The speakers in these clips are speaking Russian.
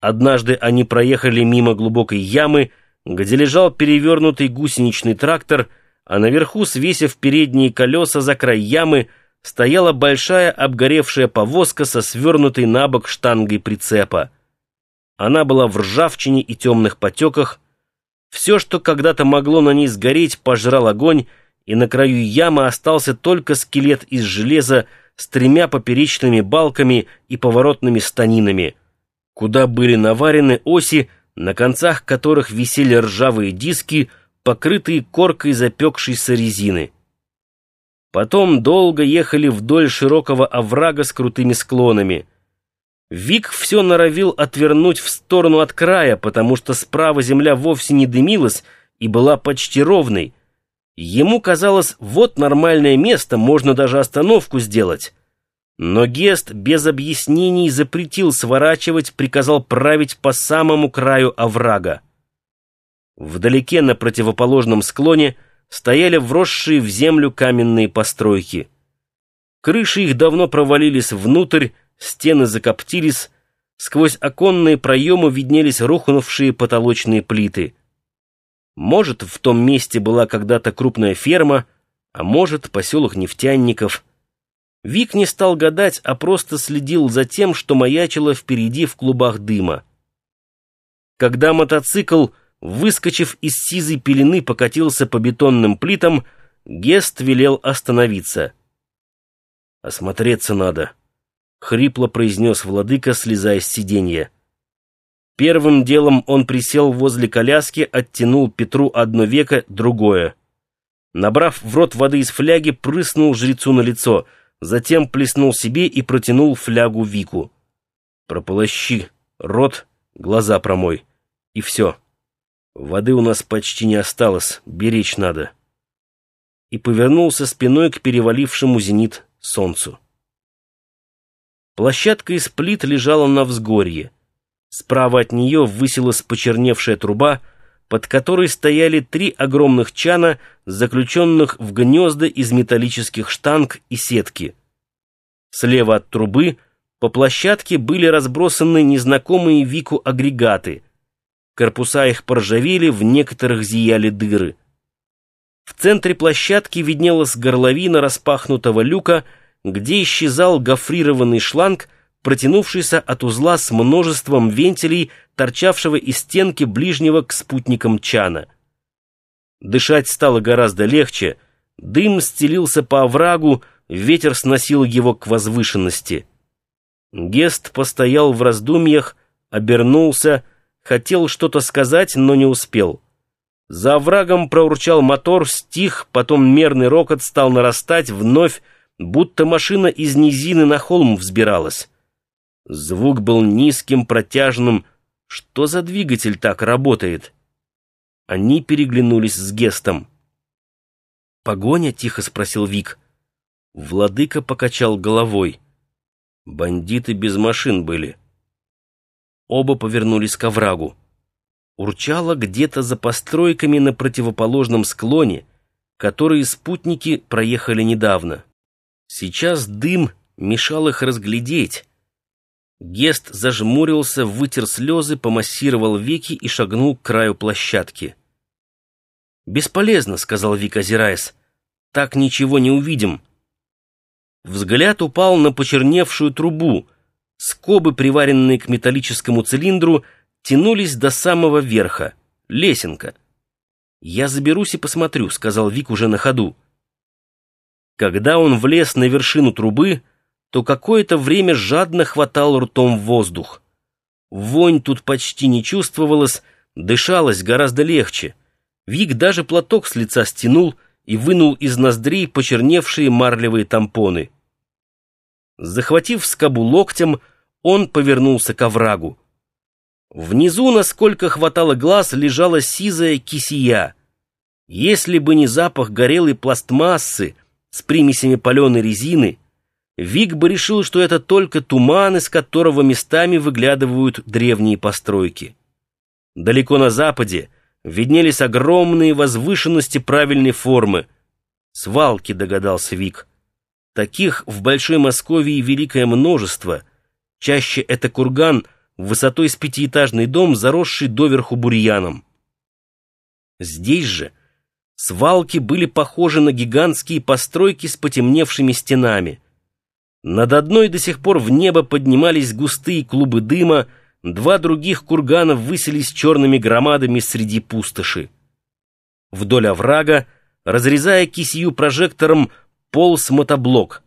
Однажды они проехали мимо глубокой ямы, где лежал перевернутый гусеничный трактор, а наверху, свесив передние колеса за край ямы, стояла большая обгоревшая повозка со свернутой на бок штангой прицепа. Она была в ржавчине и темных потеках. Все, что когда-то могло на ней сгореть, пожрал огонь, и на краю ямы остался только скелет из железа с тремя поперечными балками и поворотными станинами — куда были наварены оси, на концах которых висели ржавые диски, покрытые коркой запекшейся резины. Потом долго ехали вдоль широкого оврага с крутыми склонами. Вик все норовил отвернуть в сторону от края, потому что справа земля вовсе не дымилась и была почти ровной. Ему казалось, вот нормальное место, можно даже остановку сделать. Но Гест без объяснений запретил сворачивать, приказал править по самому краю оврага. Вдалеке на противоположном склоне стояли вросшие в землю каменные постройки. Крыши их давно провалились внутрь, стены закоптились, сквозь оконные проемы виднелись рухнувшие потолочные плиты. Может, в том месте была когда-то крупная ферма, а может, поселок нефтяников — Вик не стал гадать, а просто следил за тем, что маячило впереди в клубах дыма. Когда мотоцикл, выскочив из сизой пелены, покатился по бетонным плитам, Гест велел остановиться. «Осмотреться надо», — хрипло произнес владыка, слезая с сиденья. Первым делом он присел возле коляски, оттянул Петру одно веко, другое. Набрав в рот воды из фляги, прыснул жрецу на лицо — затем плеснул себе и протянул флягу Вику. «Прополощи рот, глаза промой, и все. Воды у нас почти не осталось, беречь надо». И повернулся спиной к перевалившему зенит солнцу. Площадка из плит лежала на взгорье. Справа от нее высилась почерневшая труба — под которой стояли три огромных чана, заключенных в гнезда из металлических штанг и сетки. Слева от трубы по площадке были разбросаны незнакомые Вику агрегаты. Корпуса их поржавели, в некоторых зияли дыры. В центре площадки виднелась горловина распахнутого люка, где исчезал гофрированный шланг, протянувшийся от узла с множеством вентилей, торчавшего из стенки ближнего к спутникам чана. Дышать стало гораздо легче, дым стелился по оврагу, ветер сносил его к возвышенности. Гест постоял в раздумьях, обернулся, хотел что-то сказать, но не успел. За оврагом проурчал мотор, стих, потом мерный рокот стал нарастать вновь, будто машина из низины на холм взбиралась. Звук был низким, протяжным. Что за двигатель так работает? Они переглянулись с Гестом. «Погоня?» — тихо спросил Вик. Владыка покачал головой. Бандиты без машин были. Оба повернулись к оврагу. Урчало где-то за постройками на противоположном склоне, которые спутники проехали недавно. Сейчас дым мешал их разглядеть, Гест зажмурился, вытер слезы, помассировал веки и шагнул к краю площадки. «Бесполезно», — сказал Вик, озираясь. «Так ничего не увидим». Взгляд упал на почерневшую трубу. Скобы, приваренные к металлическому цилиндру, тянулись до самого верха. Лесенка. «Я заберусь и посмотрю», — сказал Вик уже на ходу. Когда он влез на вершину трубы, то какое-то время жадно хватал ртом воздух. Вонь тут почти не чувствовалась, дышалось гораздо легче. Вик даже платок с лица стянул и вынул из ноздрей почерневшие марлевые тампоны. Захватив скобу локтем, он повернулся к оврагу. Внизу, насколько хватало глаз, лежала сизая кисия. Если бы не запах горелой пластмассы с примесями паленой резины, Вик бы решил, что это только туман, из которого местами выглядывают древние постройки. Далеко на западе виднелись огромные возвышенности правильной формы. Свалки, догадался Вик. Таких в Большой Москве великое множество. Чаще это курган, высотой с пятиэтажный дом, заросший доверху бурьяном. Здесь же свалки были похожи на гигантские постройки с потемневшими стенами. Над одной до сих пор в небо поднимались густые клубы дыма, два других кургана высились черными громадами среди пустоши. Вдоль оврага, разрезая кисью прожектором, полз мотоблок.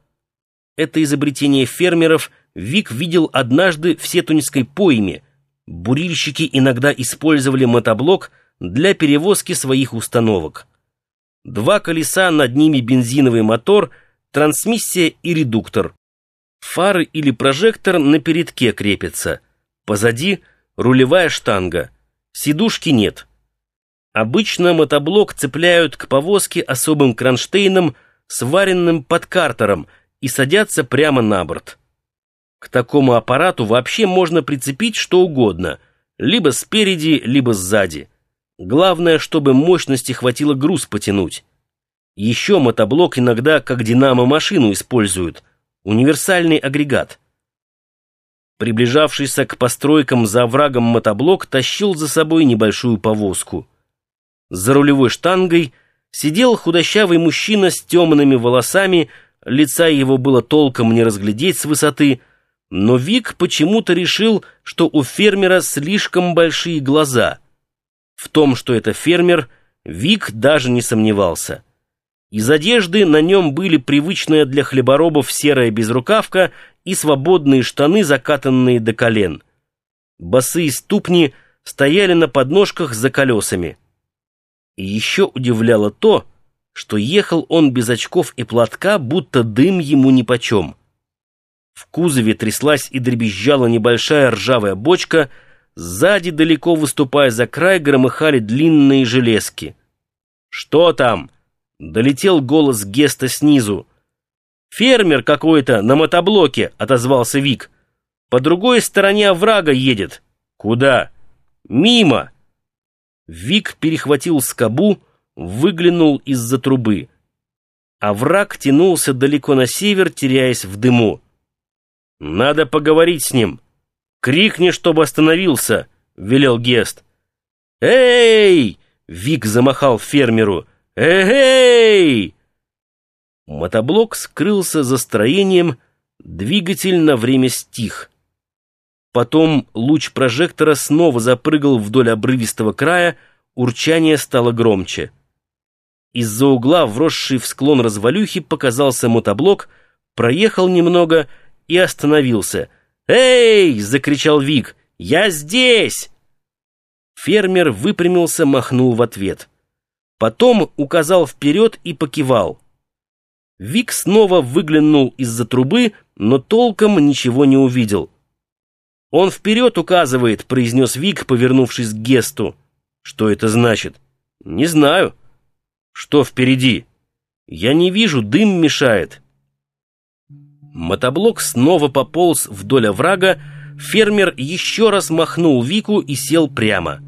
Это изобретение фермеров Вик видел однажды в Сетуньской пойме. Бурильщики иногда использовали мотоблок для перевозки своих установок. Два колеса, над ними бензиновый мотор, трансмиссия и редуктор. Фары или прожектор на передке крепятся. Позади рулевая штанга. Сидушки нет. Обычно мотоблок цепляют к повозке особым кронштейном, сваренным под картером, и садятся прямо на борт. К такому аппарату вообще можно прицепить что угодно, либо спереди, либо сзади. Главное, чтобы мощности хватило груз потянуть. Еще мотоблок иногда как динамо-машину используют, универсальный агрегат. Приближавшийся к постройкам за оврагом мотоблок тащил за собой небольшую повозку. За рулевой штангой сидел худощавый мужчина с темными волосами, лица его было толком не разглядеть с высоты, но Вик почему-то решил, что у фермера слишком большие глаза. В том, что это фермер, Вик даже не сомневался. Из одежды на нем были привычная для хлеборобов серая безрукавка и свободные штаны, закатанные до колен. Босые ступни стояли на подножках за колесами. И еще удивляло то, что ехал он без очков и платка, будто дым ему нипочем. В кузове тряслась и дребезжала небольшая ржавая бочка, сзади, далеко выступая за край, громыхали длинные железки. «Что там?» — долетел голос Геста снизу. «Фермер какой-то на мотоблоке», — отозвался Вик. «По другой стороне оврага едет». «Куда?» «Мимо». Вик перехватил скобу, выглянул из-за трубы. А враг тянулся далеко на север, теряясь в дыму. «Надо поговорить с ним. Крикни, чтобы остановился», — велел Гест. «Эй!» — Вик замахал фермеру. «Эй!» Мотоблок скрылся за строением, двигатель на время стих. Потом луч прожектора снова запрыгал вдоль обрывистого края, урчание стало громче. Из-за угла, вросший в склон развалюхи, показался мотоблок, проехал немного и остановился. «Эй!» — закричал Вик. «Я здесь!» Фермер выпрямился, махнул в ответ. Потом указал вперед и покивал. Вик снова выглянул из-за трубы, но толком ничего не увидел. «Он вперед указывает», — произнес Вик, повернувшись к Гесту. «Что это значит?» «Не знаю». «Что впереди?» «Я не вижу, дым мешает». Мотоблок снова пополз вдоль оврага, фермер еще раз махнул Вику и сел прямо.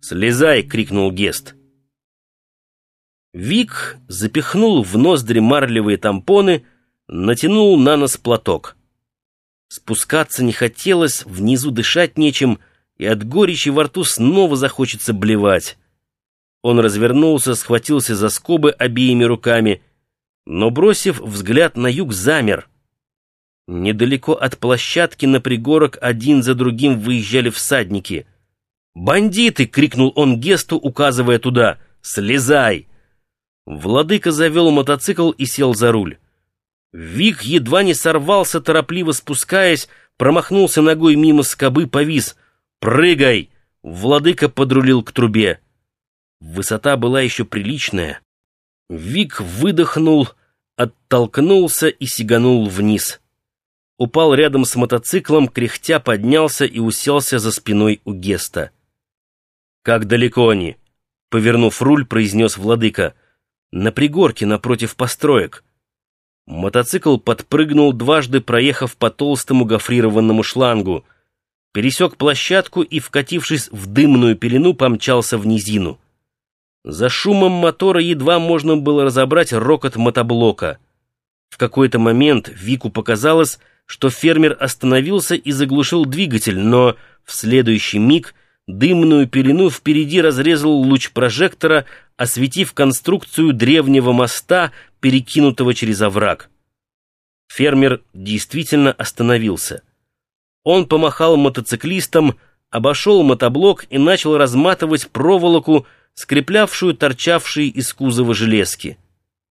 «Слезай!» — крикнул Гест. Вик запихнул в ноздри марлевые тампоны, натянул на нос платок. Спускаться не хотелось, внизу дышать нечем, и от горечи во рту снова захочется блевать. Он развернулся, схватился за скобы обеими руками, но, бросив взгляд на юг, замер. Недалеко от площадки на пригорок один за другим выезжали всадники. «Бандиты!» — крикнул он Гесту, указывая туда. «Слезай!» Владыка завел мотоцикл и сел за руль. Вик едва не сорвался, торопливо спускаясь, промахнулся ногой мимо скобы, повис. «Прыгай!» Владыка подрулил к трубе. Высота была еще приличная. Вик выдохнул, оттолкнулся и сиганул вниз. Упал рядом с мотоциклом, кряхтя поднялся и уселся за спиной у Геста. «Как далеко они?» — повернув руль, произнес владыка. «На пригорке напротив построек». Мотоцикл подпрыгнул, дважды проехав по толстому гофрированному шлангу, пересек площадку и, вкатившись в дымную пелену, помчался в низину. За шумом мотора едва можно было разобрать рокот мотоблока. В какой-то момент Вику показалось, что фермер остановился и заглушил двигатель, но в следующий миг дымную пелену впереди разрезал луч прожектора, осветив конструкцию древнего моста, перекинутого через овраг. Фермер действительно остановился. Он помахал мотоциклистам, обошел мотоблок и начал разматывать проволоку, скреплявшую торчавшие из кузова железки.